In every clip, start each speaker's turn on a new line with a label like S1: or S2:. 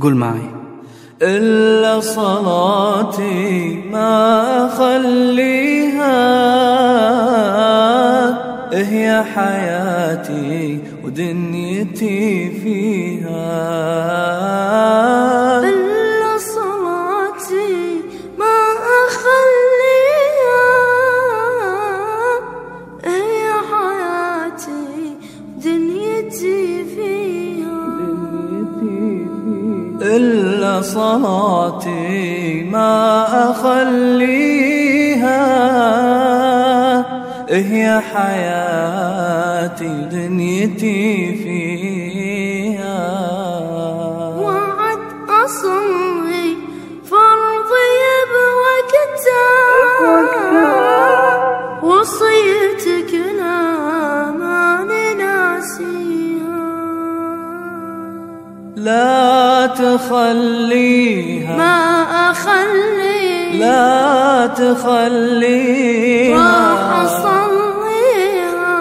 S1: قول معي.
S2: إلا صلاتي ما أخليها. هي حياتي ودنيتي فيها.
S3: إلا صلاتي ما أخليها. هي حياتي دنيتي فيها. وعد أصلي فرضي بوقتها وصيتك لا
S2: تخليها.
S3: ما أخلي.
S2: لا تخليها.
S3: راح أصليها.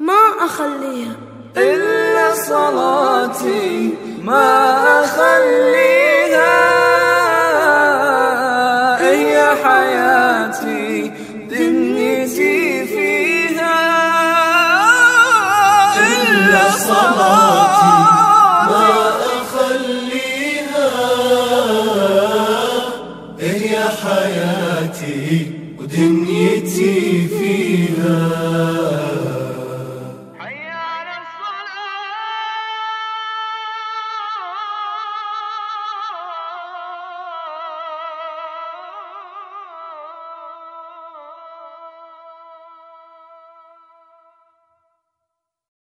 S3: ما أخليها.
S2: إلا صلاتي. ما أخليها. هي حياتي. دنيتي. صلاتي. ما أخليها هي حياتي ودنيتي فيها.